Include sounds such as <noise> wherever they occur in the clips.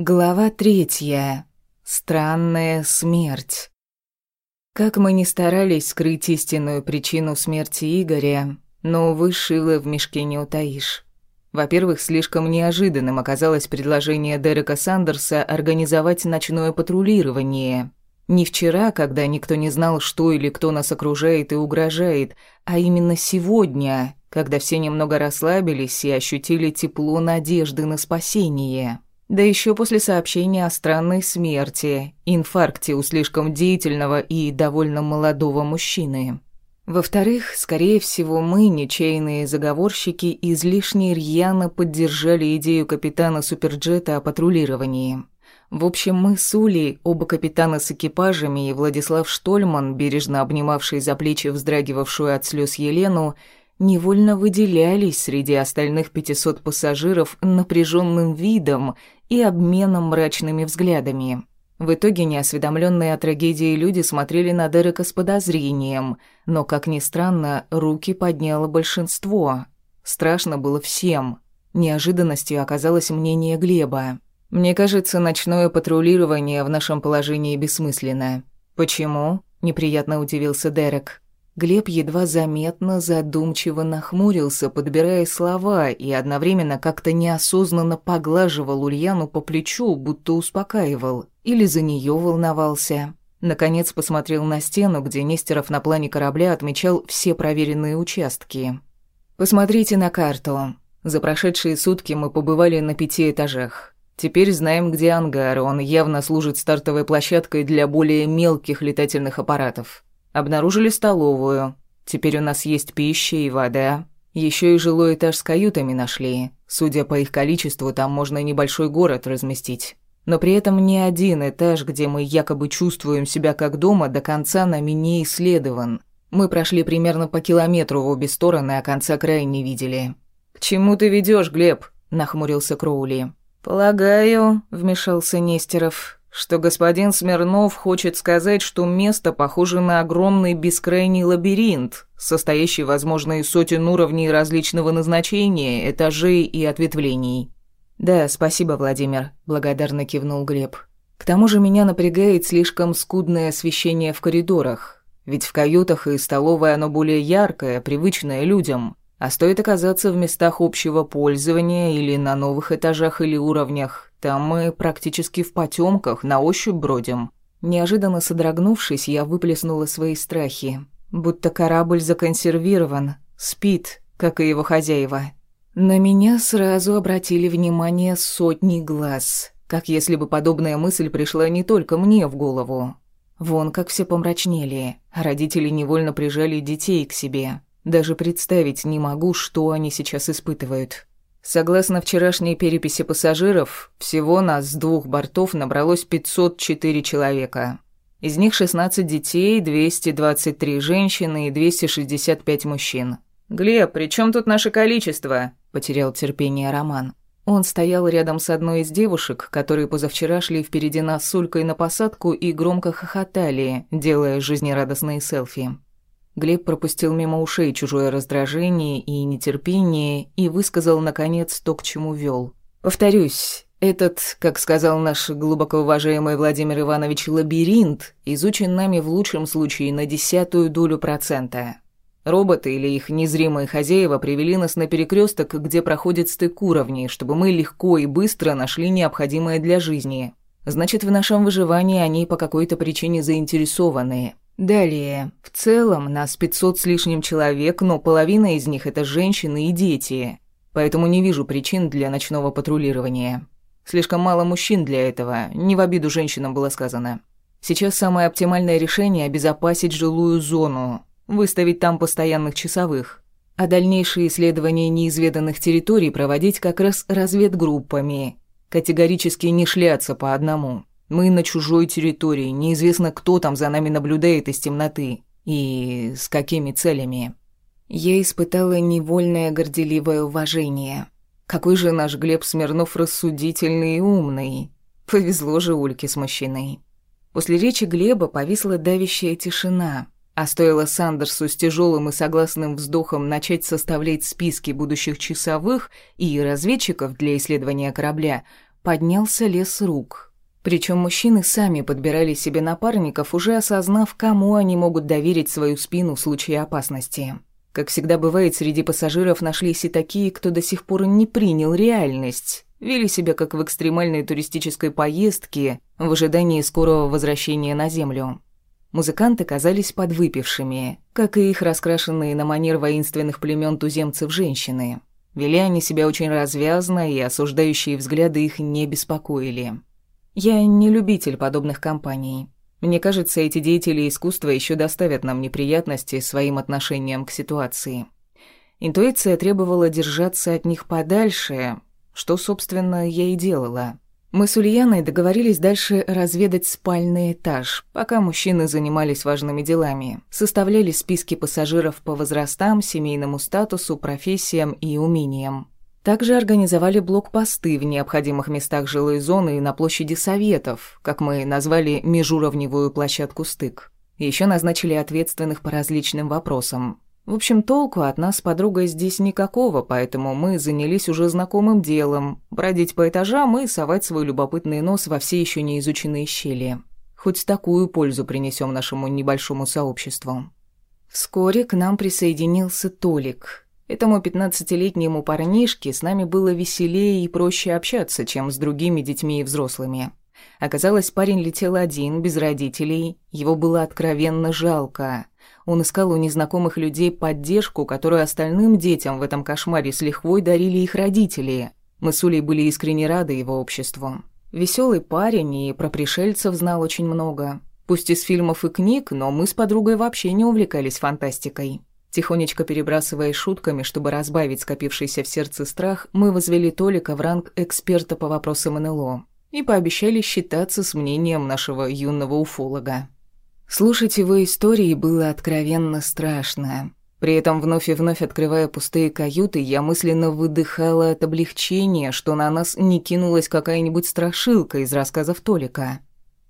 Глава третья. Странная смерть. Как мы ни старались скрыть истинную причину смерти Игоря, но, увы, шило в мешке не утаишь. Во-первых, слишком неожиданным оказалось предложение Дерека Сандерса организовать ночное патрулирование. Не вчера, когда никто не знал, что или кто нас окружает и угрожает, а именно сегодня, когда все немного расслабились и ощутили тепло надежды на спасение. Да еще после сообщения о странной смерти, инфаркте у слишком деятельного и довольно молодого мужчины. Во-вторых, скорее всего, мы, ничейные заговорщики, излишне рьяно поддержали идею капитана Суперджета о патрулировании. В общем, мы с Улей, оба капитана с экипажами и Владислав Штольман, бережно обнимавший за плечи вздрагивавшую от слез Елену, невольно выделялись среди остальных 500 пассажиров напряженным видом и обменом мрачными взглядами. В итоге неосведомленные о трагедии люди смотрели на Дерека с подозрением, но, как ни странно, руки подняло большинство. Страшно было всем. Неожиданностью оказалось мнение Глеба. «Мне кажется, ночное патрулирование в нашем положении бессмысленно». «Почему?» – неприятно удивился Дерек. Глеб едва заметно задумчиво нахмурился, подбирая слова, и одновременно как-то неосознанно поглаживал Ульяну по плечу, будто успокаивал. Или за нее волновался. Наконец посмотрел на стену, где Нестеров на плане корабля отмечал все проверенные участки. «Посмотрите на карту. За прошедшие сутки мы побывали на пяти этажах. Теперь знаем, где ангар, он явно служит стартовой площадкой для более мелких летательных аппаратов». Обнаружили столовую. Теперь у нас есть пища и вода. Еще и жилой этаж с каютами нашли. Судя по их количеству, там можно небольшой город разместить. Но при этом ни один этаж, где мы якобы чувствуем себя как дома, до конца нами не исследован. Мы прошли примерно по километру в обе стороны, а конца края не видели. «К чему ты ведешь, Глеб?» – нахмурился Кроули. «Полагаю», – вмешался Нестеров, что господин Смирнов хочет сказать, что место похоже на огромный бескрайний лабиринт, состоящий, возможно, из сотен уровней различного назначения, этажей и ответвлений. «Да, спасибо, Владимир», — благодарно кивнул Глеб. «К тому же меня напрягает слишком скудное освещение в коридорах, ведь в каютах и столовой оно более яркое, привычное людям, а стоит оказаться в местах общего пользования или на новых этажах или уровнях, там мы практически в потемках, на ощупь бродим. Неожиданно содрогнувшись, я выплеснула свои страхи. Будто корабль законсервирован, спит, как и его хозяева. На меня сразу обратили внимание сотни глаз, как если бы подобная мысль пришла не только мне в голову. Вон как все помрачнели, родители невольно прижали детей к себе. Даже представить не могу, что они сейчас испытывают. Согласно вчерашней переписи пассажиров, всего нас с двух бортов набралось 504 человека. Из них 16 детей, 223 женщины и 265 мужчин. «Глеб, при чем тут наше количество?» – потерял терпение Роман. Он стоял рядом с одной из девушек, которые позавчера шли впереди нас с Улькой на посадку и громко хохотали, делая жизнерадостные селфи. Глеб пропустил мимо ушей чужое раздражение и нетерпение и высказал, наконец, то, к чему вел. «Повторюсь, этот, как сказал наш глубоко уважаемый Владимир Иванович, лабиринт изучен нами в лучшем случае на десятую долю процента. Роботы или их незримые хозяева привели нас на перекресток, где проходит стык уровней, чтобы мы легко и быстро нашли необходимое для жизни. Значит, в нашем выживании они по какой-то причине заинтересованы. Далее. В целом, нас 500 с лишним человек, но половина из них – это женщины и дети. Поэтому не вижу причин для ночного патрулирования. Слишком мало мужчин для этого, не в обиду женщинам было сказано. Сейчас самое оптимальное решение – обезопасить жилую зону, выставить там постоянных часовых. А дальнейшие исследования неизведанных территорий проводить как раз разведгруппами. Категорически не шляться по одному. Мы на чужой территории, неизвестно, кто там за нами наблюдает из темноты и с какими целями. Я испытала невольное горделивое уважение. Какой же наш Глеб Смирнов рассудительный и умный. Повезло же Ульке с мужчиной. После речи Глеба повисла давящая тишина, а стоило Сандерсу с тяжелым и согласным вздохом начать составлять списки будущих часовых и разведчиков для исследования корабля, поднялся лес рук. Причем мужчины сами подбирали себе напарников, уже осознав, кому они могут доверить свою спину в случае опасности. Как всегда бывает, среди пассажиров нашлись и такие, кто до сих пор не принял реальность, вели себя как в экстремальной туристической поездке в ожидании скорого возвращения на Землю. Музыканты казались подвыпившими, как и их раскрашенные на манер воинственных племен туземцев женщины. Вели они себя очень развязно, и осуждающие взгляды их не беспокоили. Я не любитель подобных компаний. Мне кажется, эти деятели искусства еще доставят нам неприятности своим отношением к ситуации. Интуиция требовала держаться от них подальше, что, собственно, я и делала. Мы с Ульяной договорились дальше разведать спальный этаж, пока мужчины занимались важными делами, составляли списки пассажиров по возрастам, семейному статусу, профессиям и умениям. Также организовали блокпосты в необходимых местах жилой зоны и на площади Советов, как мы назвали межуровневую площадку «Стык». Еще назначили ответственных по различным вопросам. В общем, толку от нас с подругой здесь никакого, поэтому мы занялись уже знакомым делом – бродить по этажам и совать свой любопытный нос во все еще не изученные щели. Хоть такую пользу принесем нашему небольшому сообществу. Вскоре к нам присоединился Толик – Этому пятнадцатилетнему парнишке с нами было веселее и проще общаться, чем с другими детьми и взрослыми. Оказалось, парень летел один, без родителей. Его было откровенно жалко. Он искал у незнакомых людей поддержку, которую остальным детям в этом кошмаре с лихвой дарили их родители. Мы с Улей были искренне рады его обществу. Веселый парень и про пришельцев знал очень много. Пусть из фильмов и книг, но мы с подругой вообще не увлекались фантастикой. Тихонечко перебрасываясь шутками, чтобы разбавить скопившийся в сердце страх, мы возвели Толика в ранг эксперта по вопросам НЛО и пообещали считаться с мнением нашего юного уфолога. Слушать его истории было откровенно страшно. При этом вновь и вновь открывая пустые каюты, я мысленно выдыхала от облегчения, что на нас не кинулась какая-нибудь страшилка из рассказов Толика.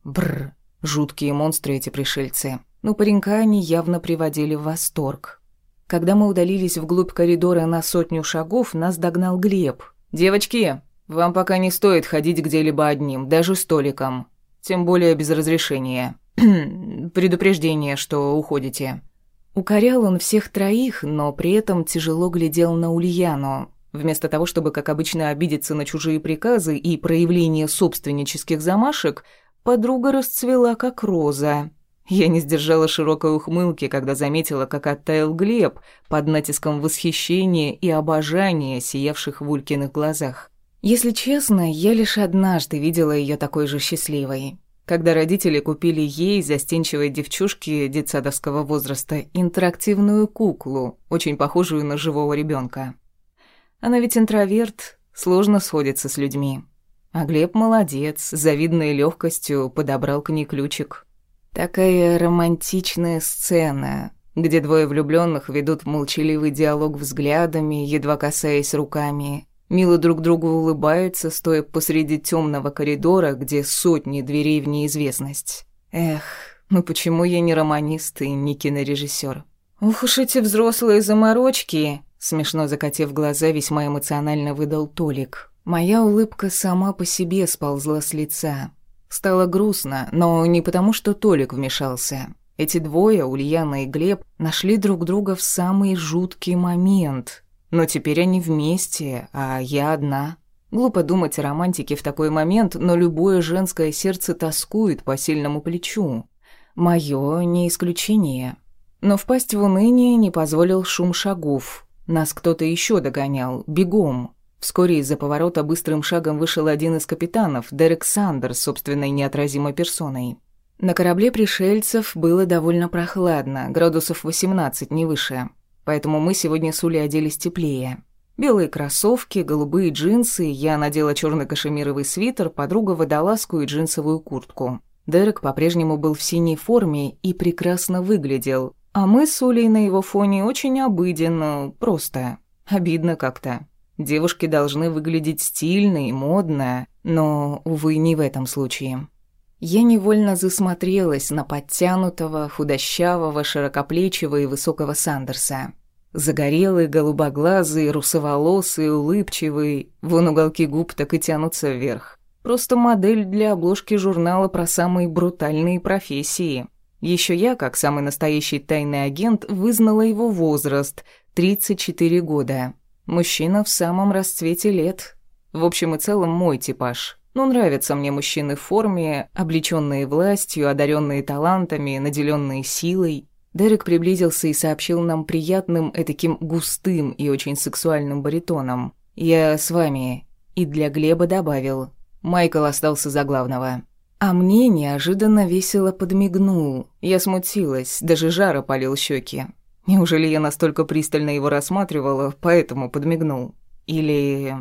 Бррр, жуткие монстры эти пришельцы. Но паренька они явно приводили в восторг. Когда мы удалились вглубь коридора на сотню шагов, нас догнал Глеб. «Девочки, вам пока не стоит ходить где-либо одним, даже столиком. Тем более без разрешения. <clears throat> Предупреждение, что уходите». Укорял он всех троих, но при этом тяжело глядел на Ульяну. Вместо того, чтобы, как обычно, обидеться на чужие приказы и проявление собственнических замашек, подруга расцвела как роза. Я не сдержала широкой ухмылки, когда заметила, как оттаял Глеб под натиском восхищения и обожания, сиявших в Улькиных глазах. Если честно, я лишь однажды видела ее такой же счастливой. Когда родители купили ей, застенчивой девчушке детсадовского возраста, интерактивную куклу, очень похожую на живого ребенка. Она ведь интроверт, сложно сходится с людьми. А Глеб молодец, завидной легкостью подобрал к ней ключик. Такая романтичная сцена, где двое влюбленных ведут молчаливый диалог взглядами, едва касаясь руками. Мило друг другу улыбаются, стоя посреди темного коридора, где сотни дверей в неизвестность. Эх, ну почему я не романист и не кинорежиссер? Ух уж эти взрослые заморочки, смешно закатив глаза, весьма эмоционально выдал Толик. Моя улыбка сама по себе сползла с лица. Стало грустно, но не потому, что Толик вмешался. Эти двое, Ульяна и Глеб, нашли друг друга в самый жуткий момент. Но теперь они вместе, а я одна. Глупо думать о романтике в такой момент, но любое женское сердце тоскует по сильному плечу. Моё не исключение. Но впасть в уныние не позволил шум шагов. Нас кто-то еще догонял, бегом. Вскоре из-за поворота быстрым шагом вышел один из капитанов, Дерек Сандер, собственной неотразимой персоной. На корабле пришельцев было довольно прохладно, градусов 18, не выше. Поэтому мы сегодня с Улей оделись теплее. Белые кроссовки, голубые джинсы, я надела черный кашемировый свитер, подруга водолазку и джинсовую куртку. Дерек по-прежнему был в синей форме и прекрасно выглядел, а мы с Улей на его фоне очень обыденно, просто. Обидно как-то. Девушки должны выглядеть стильно и модно, но, увы, не в этом случае. Я невольно засмотрелась на подтянутого, худощавого, широкоплечего и высокого Сандерса. Загорелый, голубоглазый, русоволосый, улыбчивый, вон уголки губ так и тянутся вверх. Просто модель для обложки журнала про самые брутальные профессии. Еще я, как самый настоящий тайный агент, вызнала его возраст – 34 года. Мужчина в самом расцвете лет. В общем и целом мой типаж. Ну, нравятся мне мужчины в форме, облеченные властью, одаренные талантами, наделенные силой. Дерек приблизился и сообщил нам приятным, этаким густым и очень сексуальным баритоном. «Я с вами». И для Глеба добавил. Майкл остался за главного. А мне неожиданно весело подмигнул. Я смутилась, даже жара полил щеки. Неужели я настолько пристально его рассматривала, поэтому подмигнул? Или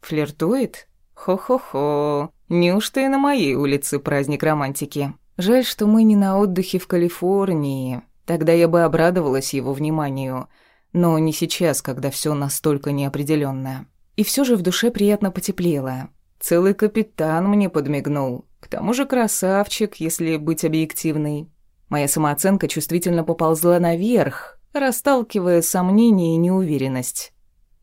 флиртует? Хо-хо-хо. Неужто и на моей улице праздник романтики? Жаль, что мы не на отдыхе в Калифорнии. Тогда я бы обрадовалась его вниманию. Но не сейчас, когда все настолько неопределенно. И все же в душе приятно потеплело. Целый капитан мне подмигнул. К тому же красавчик, если быть объективной. Моя самооценка чувствительно поползла наверх, расталкивая сомнения и неуверенность.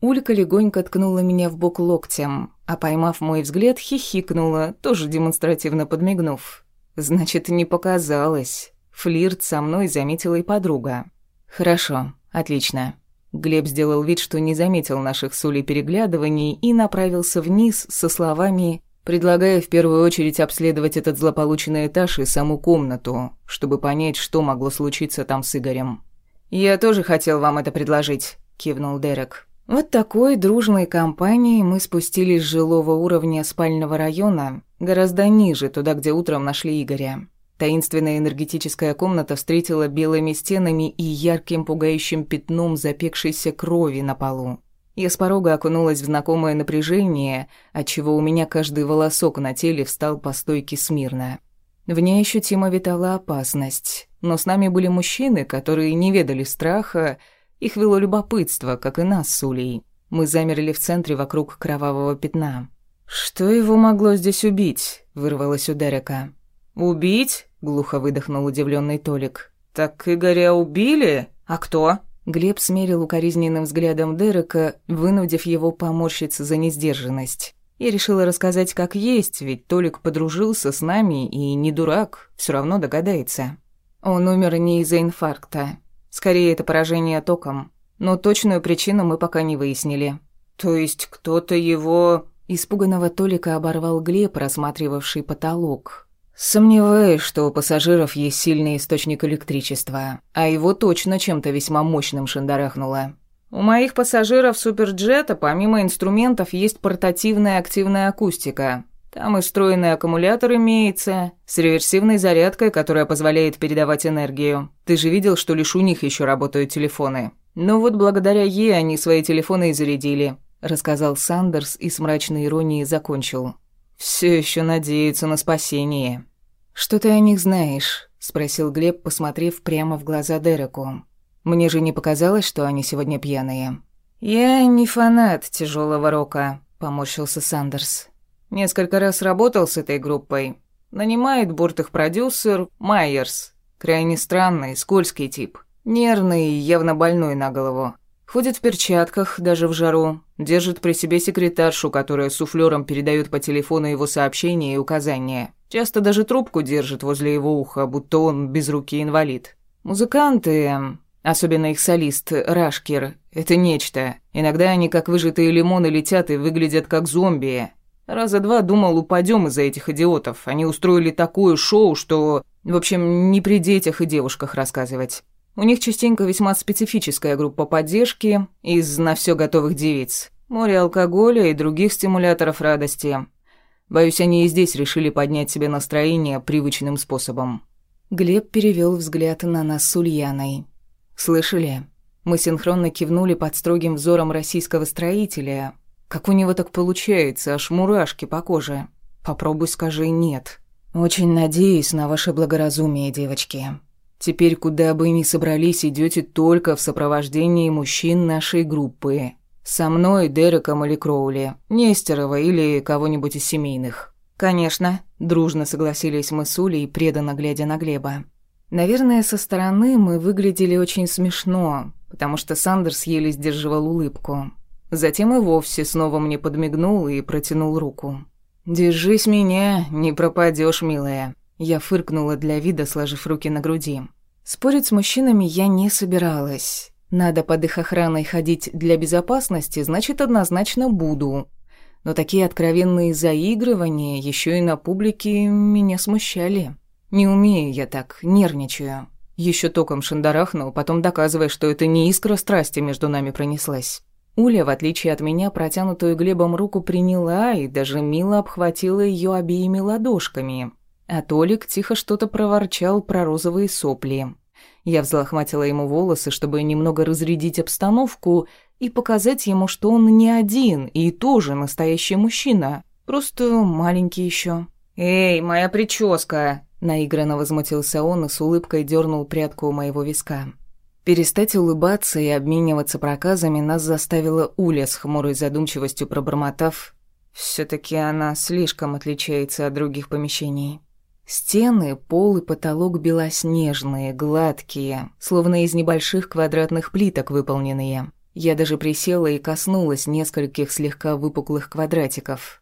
Улька легонько ткнула меня в бок локтем, а поймав мой взгляд, хихикнула, тоже демонстративно подмигнув. Значит, не показалось. Флирт со мной заметила и подруга. Хорошо, отлично. Глеб сделал вид, что не заметил наших с Улей переглядываний и направился вниз со словами предлагая в первую очередь обследовать этот злополученный этаж и саму комнату, чтобы понять, что могло случиться там с Игорем. «Я тоже хотел вам это предложить», — кивнул Дерек. Вот такой дружной компанией мы спустились с жилого уровня спального района гораздо ниже, туда, где утром нашли Игоря. Таинственная энергетическая комната встретила белыми стенами и ярким пугающим пятном запекшейся крови на полу. Я с порога окунулась в знакомое напряжение, отчего у меня каждый волосок на теле встал по стойке смирно. В ней ощутимо витала опасность, но с нами были мужчины, которые не ведали страха, их вело любопытство, как и нас с Улей. Мы замерли в центре вокруг кровавого пятна. «Что его могло здесь убить?» — вырвалось у Дерека. «Убить?» — глухо выдохнул удивленный Толик. «Так Игоря убили? А кто?» Глеб смерил укоризненным взглядом Дерека, вынудив его поморщиться за несдержанность. Я решила рассказать как есть, ведь Толик подружился с нами и не дурак, все равно догадается. Он умер не из-за инфаркта. Скорее, это поражение током. Но точную причину мы пока не выяснили. То есть кто-то его... Испуганного Толика оборвал Глеб, рассматривавший потолок. Сомневаюсь, что у пассажиров есть сильный источник электричества, а его точно чем-то весьма мощным шандарахнуло. У моих пассажиров суперджета помимо инструментов есть портативная активная акустика. Там и встроенный аккумулятор имеется, с реверсивной зарядкой, которая позволяет передавать энергию. Ты же видел, что лишь у них еще работают телефоны. Ну вот благодаря ей они свои телефоны и зарядили, рассказал Сандерс и с мрачной иронией закончил. Все еще надеются на спасение. «Что ты о них знаешь?» — спросил Глеб, посмотрев прямо в глаза Дереку. «Мне же не показалось, что они сегодня пьяные». «Я не фанат тяжелого рока», — поморщился Сандерс. «Несколько раз работал с этой группой. Нанимает борт их продюсер Майерс. Крайне странный, скользкий тип. Нервный явно больной на голову. Ходит в перчатках, даже в жару. Держит при себе секретаршу, которая суфлером передает по телефону его сообщения и указания. Часто даже трубку держит возле его уха, будто он без руки инвалид. Музыканты, особенно их солист Рашкер, это нечто. Иногда они как выжатые лимоны летят и выглядят как зомби. Раза два думал, упадем из-за этих идиотов. Они устроили такое шоу, что... В общем, не при детях и девушках рассказывать. У них частенько весьма специфическая группа поддержки из на все готовых девиц. Море алкоголя и других стимуляторов радости. Боюсь, они и здесь решили поднять себе настроение привычным способом. Глеб перевел взгляд на нас с Ульяной. «Слышали?» Мы синхронно кивнули под строгим взором российского строителя. Как у него так получается, аж мурашки по коже. Попробуй скажи «нет». «Очень надеюсь на ваше благоразумие, девочки», Теперь, куда бы ни собрались, идете только в сопровождении мужчин нашей группы. Со мной, Дереком или Кроули, Нестерова или кого-нибудь из семейных». «Конечно», — дружно согласились мы с Улей, преданно глядя на Глеба. Наверное, со стороны мы выглядели очень смешно, потому что Сандерс еле сдерживал улыбку. Затем и вовсе снова мне подмигнул и протянул руку. «Держись меня, не пропадешь, милая». Я фыркнула для вида, сложив руки на груди. Спорить с мужчинами я не собиралась. Надо под их охраной ходить для безопасности, значит, однозначно буду. Но такие откровенные заигрывания еще и на публике меня смущали. Не умею я так, нервничаю. Еще током шандарахнул, потом доказывая, что это не искра страсти между нами пронеслась. Уля, в отличие от меня, протянутую Глебом руку приняла и даже мило обхватила ее обеими ладошками. А Толик тихо что-то проворчал про розовые сопли. Я взлохматила ему волосы, чтобы немного разрядить обстановку и показать ему, что он не один и тоже настоящий мужчина, просто маленький еще. «Эй, моя прическа!» Наигранно возмутился он и с улыбкой дернул прядку у моего виска. Перестать улыбаться и обмениваться проказами нас заставила Уля с хмурой задумчивостью пробормотав. все таки она слишком отличается от других помещений. Стены, пол и потолок белоснежные, гладкие, словно из небольших квадратных плиток выполненные. Я даже присела и коснулась нескольких слегка выпуклых квадратиков.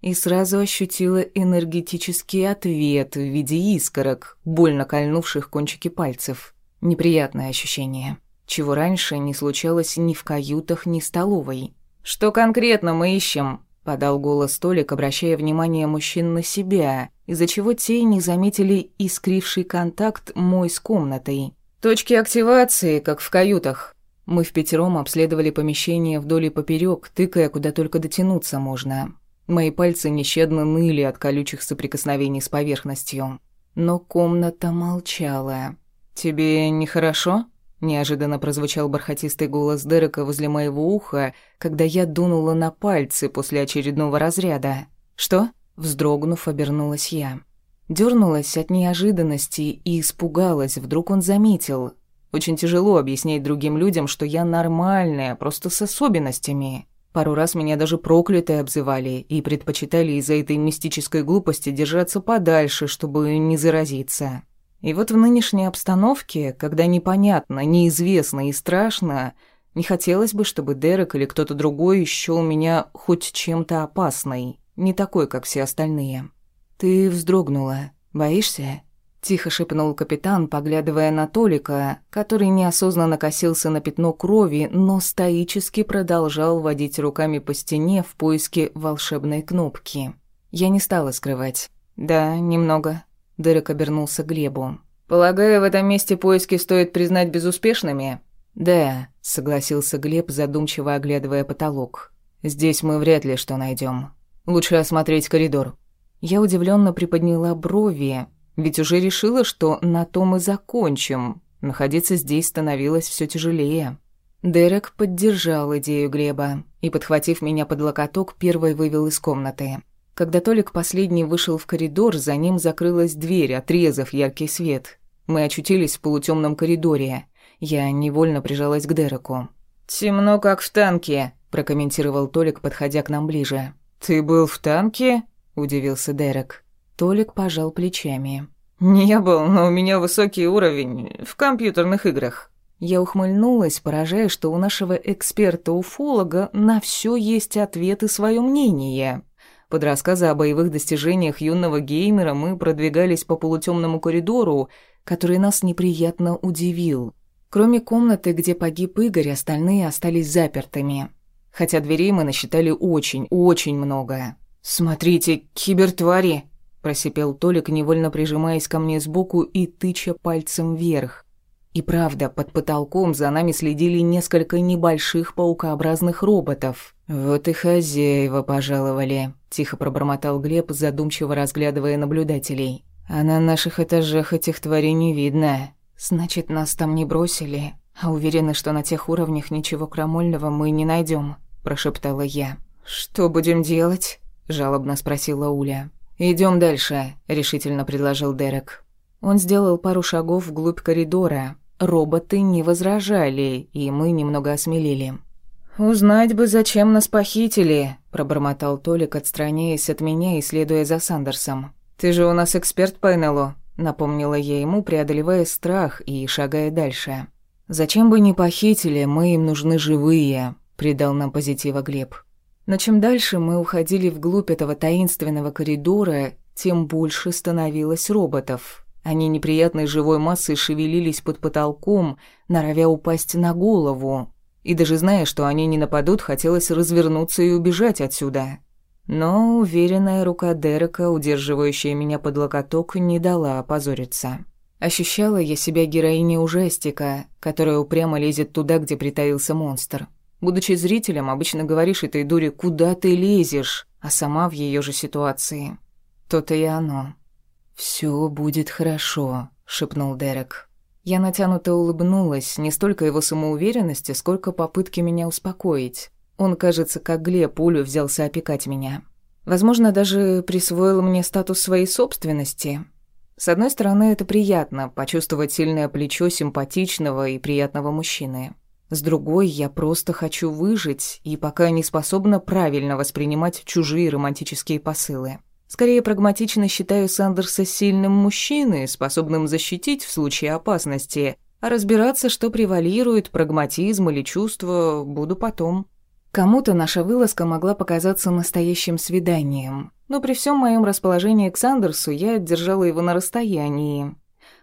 И сразу ощутила энергетический ответ в виде искорок, больно кольнувших кончики пальцев. Неприятное ощущение, чего раньше не случалось ни в каютах, ни в столовой. «Что конкретно мы ищем?» подал голос Толик, обращая внимание мужчин на себя, из-за чего те не заметили искривший контакт мой с комнатой. Точки активации, как в каютах. Мы в пятером обследовали помещение вдоль и поперек, тыкая, куда только дотянуться можно. Мои пальцы нещадно ныли от колючих соприкосновений с поверхностью. Но комната молчала. «Тебе нехорошо?» Неожиданно прозвучал бархатистый голос Дерека возле моего уха, когда я дунула на пальцы после очередного разряда. «Что?» Вздрогнув, обернулась я. Дёрнулась от неожиданности и испугалась, вдруг он заметил. Очень тяжело объяснять другим людям, что я нормальная, просто с особенностями. Пару раз меня даже проклятой обзывали и предпочитали из-за этой мистической глупости держаться подальше, чтобы не заразиться. И вот в нынешней обстановке, когда непонятно, неизвестно и страшно, не хотелось бы, чтобы Дерек или кто-то другой счёл меня хоть чем-то опасной, не такой, как все остальные. «Ты вздрогнула. Боишься?» — тихо шепнул капитан, поглядывая на Толика, который неосознанно косился на пятно крови, но стоически продолжал водить руками по стене в поиске волшебной кнопки. Я не стала скрывать. «Да, немного», Дерек обернулся к Глебу. «Полагаю, в этом месте поиски стоит признать безуспешными?» «Да», — согласился Глеб, задумчиво оглядывая потолок. «Здесь мы вряд ли что найдем. Лучше осмотреть коридор». Я удивленно приподняла брови, ведь уже решила, что на том и закончим. Находиться здесь становилось все тяжелее. Дерек поддержал идею Глеба и, подхватив меня под локоток, первой вывел из комнаты. Когда Толик последний вышел в коридор, за ним закрылась дверь, отрезав яркий свет. Мы очутились в полутемном коридоре. Я невольно прижалась к Дереку. «Темно, как в танке», – прокомментировал Толик, подходя к нам ближе. «Ты был в танке?» – удивился Дерек. Толик пожал плечами. «Не был, но у меня высокий уровень в компьютерных играх». Я ухмыльнулась, поражая, что у нашего эксперта-уфолога на все есть ответ и свое мнение. Под рассказы о боевых достижениях юного геймера мы продвигались по полутемному коридору, который нас неприятно удивил. Кроме комнаты, где погиб Игорь, остальные остались запертыми. Хотя дверей мы насчитали очень, очень много. «Смотрите, кибертвари!» – просипел Толик, невольно прижимаясь ко мне сбоку и тыча пальцем вверх. И правда, под потолком за нами следили несколько небольших паукообразных роботов. «Вот и хозяева пожаловали», — тихо пробормотал Глеб, задумчиво разглядывая наблюдателей. «А на наших этажах этих тварей не видно. Значит, нас там не бросили, а уверены, что на тех уровнях ничего крамольного мы не найдем, прошептала я. «Что будем делать?» — жалобно спросила Уля. Идем дальше», — решительно предложил Дерек. Он сделал пару шагов вглубь коридора. Роботы не возражали, и мы немного осмелели. «Узнать бы, зачем нас похитили», — пробормотал Толик, отстраняясь от меня и следуя за Сандерсом. «Ты же у нас эксперт по НЛО», — напомнила я ему, преодолевая страх и шагая дальше. «Зачем бы не похитили, мы им нужны живые», — придал нам позитива Глеб. Но чем дальше мы уходили вглубь этого таинственного коридора, тем больше становилось роботов. Они неприятной живой массой шевелились под потолком, норовя упасть на голову. И даже зная, что они не нападут, хотелось развернуться и убежать отсюда. Но уверенная рука Дерека, удерживающая меня под локоток, не дала опозориться. Ощущала я себя героиней ужастика, которая упрямо лезет туда, где притаился монстр. Будучи зрителем, обычно говоришь этой дуре «куда ты лезешь?», а сама в ее же ситуации. То-то и оно. «Всё будет хорошо», — шепнул Дерек. Я натянуто улыбнулась, не столько его самоуверенности, сколько попытки меня успокоить. Он, кажется, как Глеб пулю взялся опекать меня. Возможно, даже присвоил мне статус своей собственности. С одной стороны, это приятно, почувствовать сильное плечо симпатичного и приятного мужчины. С другой, я просто хочу выжить и пока не способна правильно воспринимать чужие романтические посылы. Скорее прагматично считаю Сандерса сильным мужчиной, способным защитить в случае опасности, а разбираться, что превалирует, прагматизм или чувство, буду потом. Кому-то наша вылазка могла показаться настоящим свиданием, но при всем моем расположении к Сандерсу я держала его на расстоянии.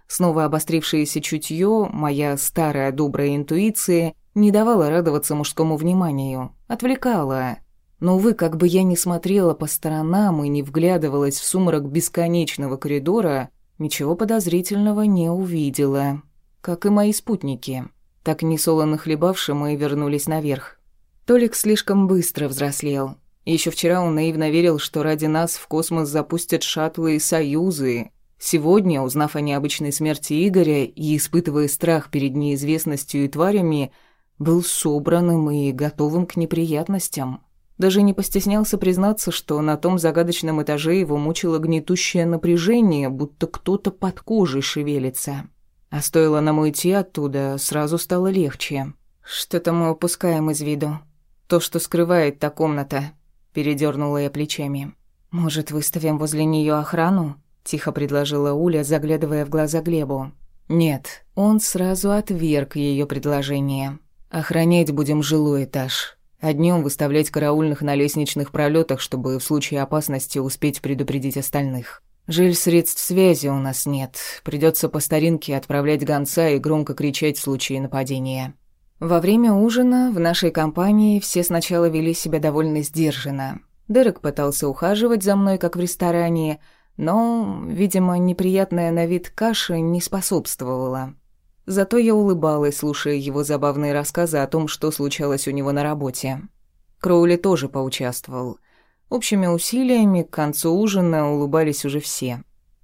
Снова обострившееся чутье, моя старая добрая интуиция, не давала радоваться мужскому вниманию, отвлекала. Но, увы, как бы я ни смотрела по сторонам и не вглядывалась в сумрак бесконечного коридора, ничего подозрительного не увидела. Как и мои спутники. Так несолоно хлебавши, мы вернулись наверх. Толик слишком быстро взрослел. Еще вчера он наивно верил, что ради нас в космос запустят шаттлы и союзы. Сегодня, узнав о необычной смерти Игоря и испытывая страх перед неизвестностью и тварями, был собранным и готовым к неприятностям. Даже не постеснялся признаться, что на том загадочном этаже его мучило гнетущее напряжение, будто кто-то под кожей шевелится. А стоило нам уйти оттуда, сразу стало легче. Что-то мы упускаем из виду. То, что скрывает та комната, передернула я плечами. Может, выставим возле нее охрану? Тихо предложила Уля, заглядывая в глаза Глебу. Нет, он сразу отверг ее предложение. Охранять будем жилой этаж, а днем выставлять караульных на лестничных пролетах, чтобы в случае опасности успеть предупредить остальных. Жаль, средств связи у нас нет. Придется по старинке отправлять гонца и громко кричать в случае нападения. Во время ужина в нашей компании все сначала вели себя довольно сдержанно. Дерек пытался ухаживать за мной, как в ресторане, но, видимо, неприятная на вид каша не способствовала. Зато я улыбалась, слушая его забавные рассказы о том, что случалось у него на работе. Кроули тоже поучаствовал. Общими усилиями к концу ужина улыбались уже все.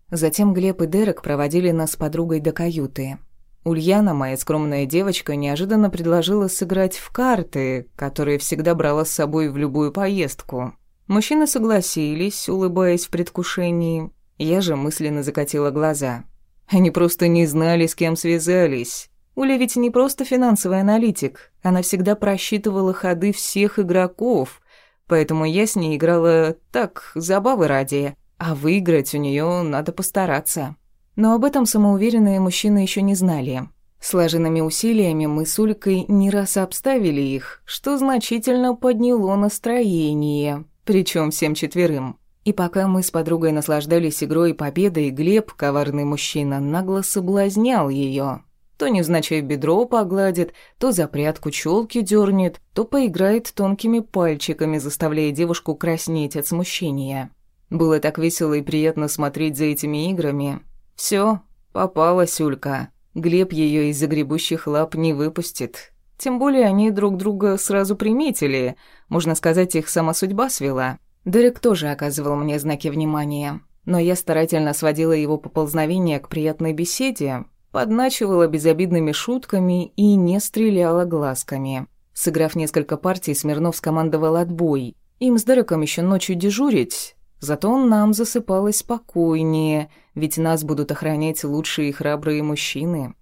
Затем Глеб и Дерек проводили нас с подругой до каюты – Ульяна, моя скромная девочка, неожиданно предложила сыграть в карты, которые всегда брала с собой в любую поездку. Мужчины согласились, улыбаясь в предвкушении. Я же мысленно закатила глаза. Они просто не знали, с кем связались. Уля ведь не просто финансовый аналитик, она всегда просчитывала ходы всех игроков, поэтому я с ней играла так, забавы ради, а выиграть у нее надо постараться. Но об этом самоуверенные мужчины еще не знали. Слаженными усилиями мы с Улькой не раз обставили их, что значительно подняло настроение, причем всем четверым. И пока мы с подругой наслаждались игрой и победой, Глеб, коварный мужчина, нагло соблазнял ее. То невзначай бедро погладит, то за прядку челки дернет, то поиграет тонкими пальчиками, заставляя девушку краснеть от смущения. Было так весело и приятно смотреть за этими играми, все, попалась Улька. Глеб ее из загребущих лап не выпустит. Тем более они друг друга сразу приметили. Можно сказать, их сама судьба свела. Дерек тоже оказывал мне знаки внимания. Но я старательно сводила его поползновения к приятной беседе, подначивала безобидными шутками и не стреляла глазками. Сыграв несколько партий, Смирнов скомандовал отбой. Им с Дереком еще ночью дежурить, Зато нам засыпалось спокойнее, ведь нас будут охранять лучшие и храбрые мужчины.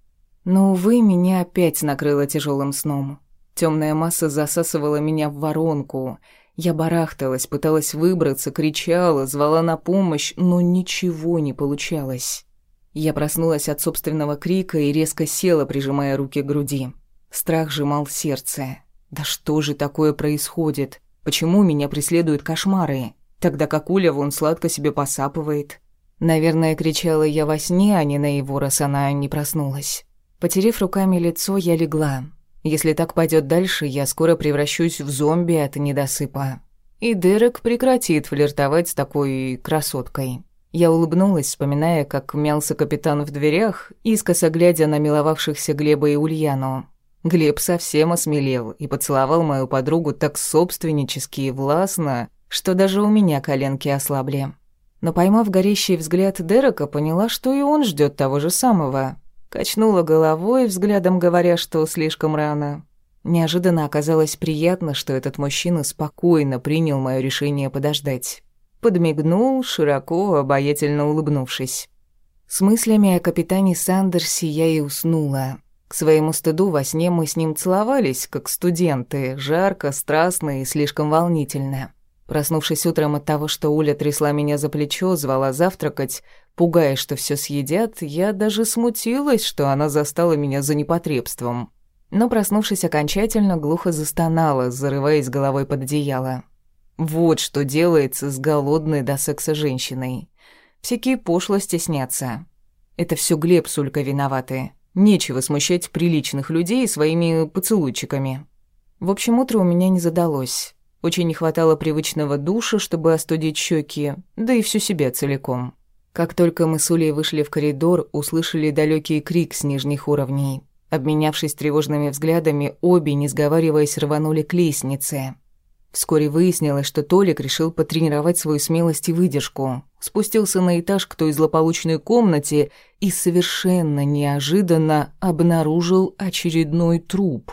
Но, увы, меня опять накрыло тяжелым сном. Темная масса засасывала меня в воронку. Я барахталась, пыталась выбраться, кричала, звала на помощь, но ничего не получалось. Я проснулась от собственного крика и резко села, прижимая руки к груди. Страх сжимал сердце. «Да что же такое происходит?» Почему меня преследуют кошмары, тогда как Уля вон сладко себе посапывает? Наверное, кричала я во сне, а не на его, раз она не проснулась. Потерев руками лицо, я легла. Если так пойдет дальше, я скоро превращусь в зомби от недосыпа. И Дерек прекратит флиртовать с такой красоткой. Я улыбнулась, вспоминая, как мялся капитан в дверях, искоса глядя на миловавшихся Глеба и Ульяну. Глеб совсем осмелел и поцеловал мою подругу так собственнически и властно, что даже у меня коленки ослабли. Но поймав горящий взгляд Дерека, поняла, что и он ждет того же самого. Качнула головой, взглядом говоря, что слишком рано. Неожиданно оказалось приятно, что этот мужчина спокойно принял мое решение подождать. Подмигнул, широко, обаятельно улыбнувшись. С мыслями о капитане Сандерсе я и уснула. К своему стыду во сне мы с ним целовались, как студенты, жарко, страстно и слишком волнительно. Проснувшись утром от того, что Уля трясла меня за плечо, звала завтракать, пугая, что все съедят, я даже смутилась, что она застала меня за непотребством но, проснувшись окончательно, глухо застонала, зарываясь головой под одеяло. Вот что делается с голодной до секса женщиной. Всякие пошлости снятся. Это все Глеб с Улькой виноваты. Нечего смущать приличных людей своими поцелуйчиками. В общем, утро у меня не задалось. Очень не хватало привычного душа, чтобы остудить щеки, да и всю себя целиком. Как только мы с Улей вышли в коридор, услышали далекий крик с нижних уровней. Обменявшись тревожными взглядами, обе, не сговариваясь, рванули к лестнице. Вскоре выяснилось, что Толик решил потренировать свою смелость и выдержку. Спустился на этаж к той злополучной комнате и совершенно неожиданно обнаружил очередной труп.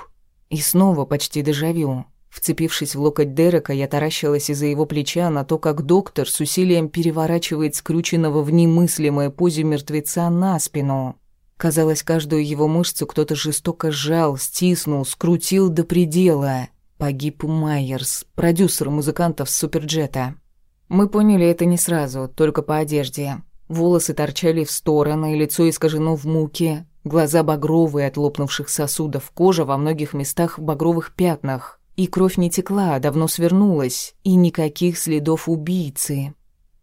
И снова почти дежавю. Вцепившись в локоть Дерека, я таращилась из-за его плеча на то, как доктор с усилием переворачивает скрученного в немыслимой позе мертвеца на спину. Казалось, каждую его мышцу кто-то жестоко сжал, стиснул, скрутил до предела. Погиб Майерс, продюсер музыкантов Суперджета. Мы поняли это не сразу, только по одежде. Волосы торчали в стороны, лицо искажено в муке, глаза багровые от лопнувших сосудов, кожа во многих местах в багровых пятнах. И кровь не текла, а давно свернулась, и никаких следов убийцы.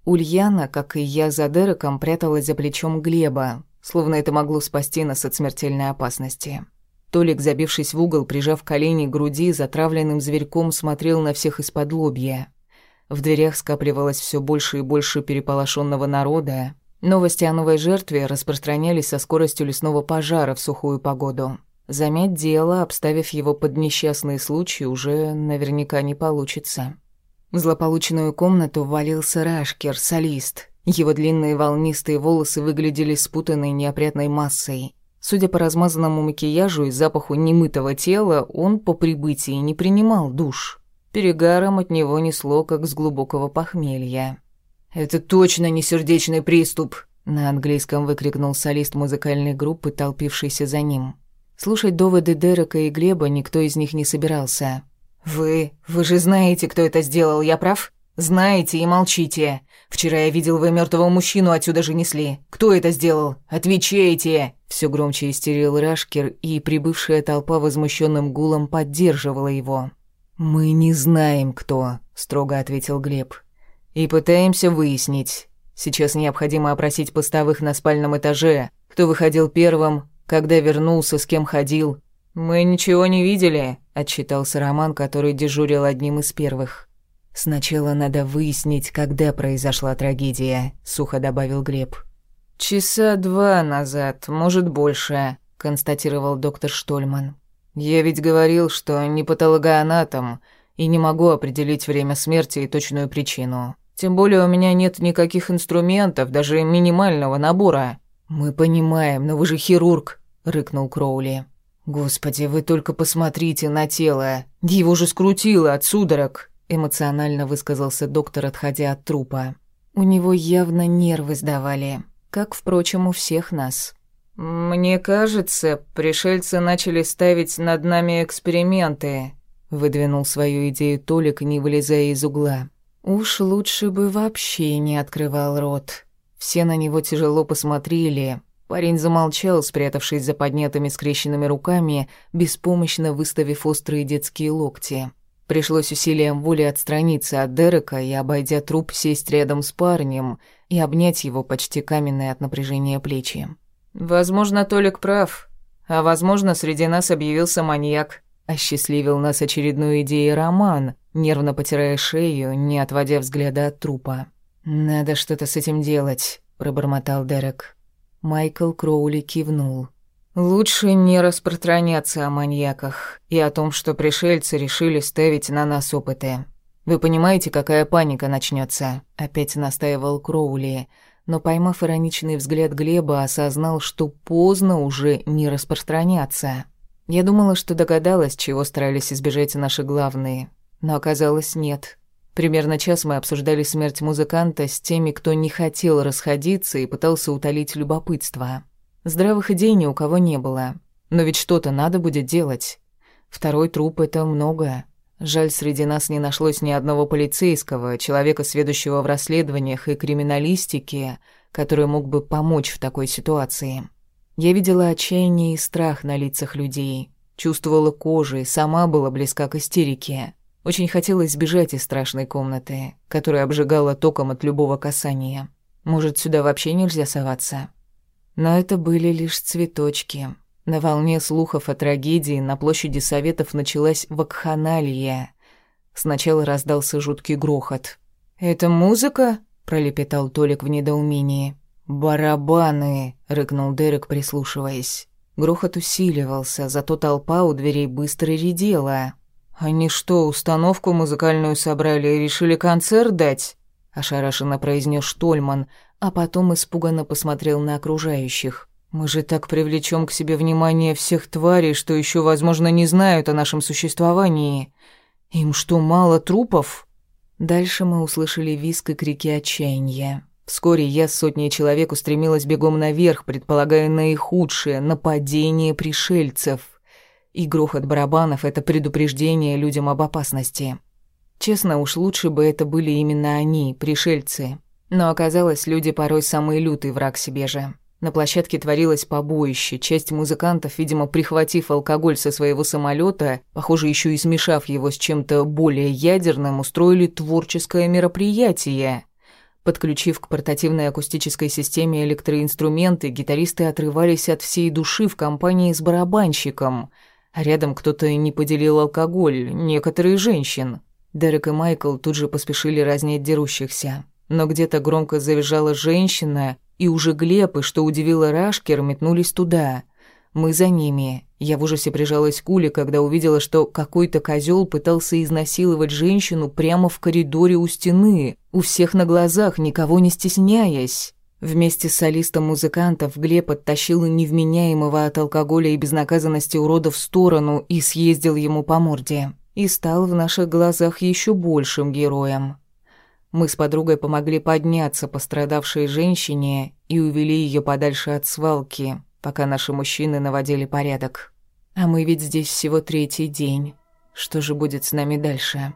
Ульяна, как и я за Дереком, пряталась за плечом Глеба, словно это могло спасти нас от смертельной опасности. Толик, забившись в угол, прижав колени к груди, затравленным зверьком смотрел на всех из-под лобья. В дверях скапливалось все больше и больше переполошенного народа. Новости о новой жертве распространялись со скоростью лесного пожара в сухую погоду. Замять дело, обставив его под несчастный случай, уже наверняка не получится. В злополученную комнату ввалился Рашкер, солист, его длинные волнистые волосы выглядели спутанной неопрятной массой. Судя по размазанному макияжу и запаху немытого тела, он по прибытии не принимал душ. Перегаром от него несло, как с глубокого похмелья. «Это точно не сердечный приступ!» На английском выкрикнул солист музыкальной группы, толпившийся за ним. Слушать доводы Дерека и Глеба никто из них не собирался. «Вы... вы же знаете, кто это сделал, я прав?» «Знаете и молчите. Вчера я видел, вы мертвого мужчину отсюда же несли. Кто это сделал? Отвечайте!» Все громче истерил Рашкер, и прибывшая толпа возмущенным гулом поддерживала его. «Мы не знаем, кто», — строго ответил Глеб. «И пытаемся выяснить. Сейчас необходимо опросить постовых на спальном этаже. Кто выходил первым, когда вернулся, с кем ходил». «Мы ничего не видели», — отчитался Роман, который дежурил одним из первых. «Сначала надо выяснить, когда произошла трагедия», — сухо добавил Глеб. «Часа два назад, может, больше», — констатировал доктор Штольман. «Я ведь говорил, что не патологоанатом и не могу определить время смерти и точную причину. Тем более у меня нет никаких инструментов, даже минимального набора». «Мы понимаем, но вы же хирург», — рыкнул Кроули. «Господи, вы только посмотрите на тело. Его же скрутило от судорог эмоционально высказался доктор, отходя от трупа. У него явно нервы сдавали, как, впрочем, у всех нас. «Мне кажется, пришельцы начали ставить над нами эксперименты», выдвинул свою идею Толик, не вылезая из угла. Уж лучше бы вообще не открывал рот. Все на него тяжело посмотрели. Парень замолчал, спрятавшись за поднятыми скрещенными руками, беспомощно выставив острые детские локти. Пришлось усилием воли отстраниться от Дерека и, обойдя труп, сесть рядом с парнем и обнять его почти каменные от напряжения плечи. «Возможно, Толик прав. А возможно, среди нас объявился маньяк», — осчастливил нас очередной идеей Роман, нервно потирая шею, не отводя взгляда от трупа. «Надо что-то с этим делать», — пробормотал Дерек. Майкл Кроули кивнул. Лучше не распространяться о маньяках и о том, что пришельцы решили ставить на нас опыты. Вы понимаете, какая паника начнется? Опять настаивал Кроули, но поймав ироничный взгляд Глеба, осознал, что поздно уже не распространяться. Я думала, что догадалась, чего старались избежать наши главные, но оказалось нет. Примерно час мы обсуждали смерть музыканта с теми, кто не хотел расходиться и пытался утолить любопытство. Здравых идей ни у кого не было. Но ведь что-то надо будет делать. Второй труп — это много. Жаль, среди нас не нашлось ни одного полицейского, человека, сведущего в расследованиях и криминалистике, который мог бы помочь в такой ситуации. Я видела отчаяние и страх на лицах людей, чувствовала кожей, сама была близка к истерике. Очень хотелось сбежать из страшной комнаты, которая обжигала током от любого касания. Может, сюда вообще нельзя соваться? Но это были лишь цветочки. На волне слухов о трагедии на площади Советов началась вакханалия. Сначала раздался жуткий грохот. «Это музыка?» — пролепетал Толик в недоумении. «Барабаны!» — рыкнул Дерек, прислушиваясь. Грохот усиливался, зато толпа у дверей быстро редела. «Они что, установку музыкальную собрали и решили концерт дать?» — ошарашенно произнес Штольман, а потом испуганно посмотрел на окружающих. «Мы же так привлечем к себе внимание всех тварей, что еще, возможно, не знают о нашем существовании. Им что, мало трупов?» Дальше мы услышали визг и крики отчаяния. Вскоре я с сотней человек устремилась бегом наверх, предполагая наихудшее — нападение пришельцев. И грохот барабанов — это предупреждение людям об опасности. Честно уж, лучше бы это были именно они, пришельцы. Но оказалось, люди порой самый лютый враг себе же. На площадке творилось побоище. Часть музыкантов, видимо, прихватив алкоголь со своего самолета, похоже, еще и смешав его с чем-то более ядерным, устроили творческое мероприятие. Подключив к портативной акустической системе электроинструменты, гитаристы отрывались от всей души в компании с барабанщиком. А рядом кто-то не поделил алкоголь, некоторые женщин. Дерек и Майкл тут же поспешили разнять дерущихся но где-то громко завизжала женщина, и уже Глеб, и что удивило Рашкер, метнулись туда. Мы за ними. Я в ужасе прижалась к Уле, когда увидела, что какой-то козел пытался изнасиловать женщину прямо в коридоре у стены, у всех на глазах, никого не стесняясь. Вместе с солистом музыкантов Глеб оттащил невменяемого от алкоголя и безнаказанности урода в сторону и съездил ему по морде. И стал в наших глазах еще большим героем. Мы с подругой помогли подняться пострадавшей женщине и увели ее подальше от свалки, пока наши мужчины наводили порядок. А мы ведь здесь всего третий день. Что же будет с нами дальше?»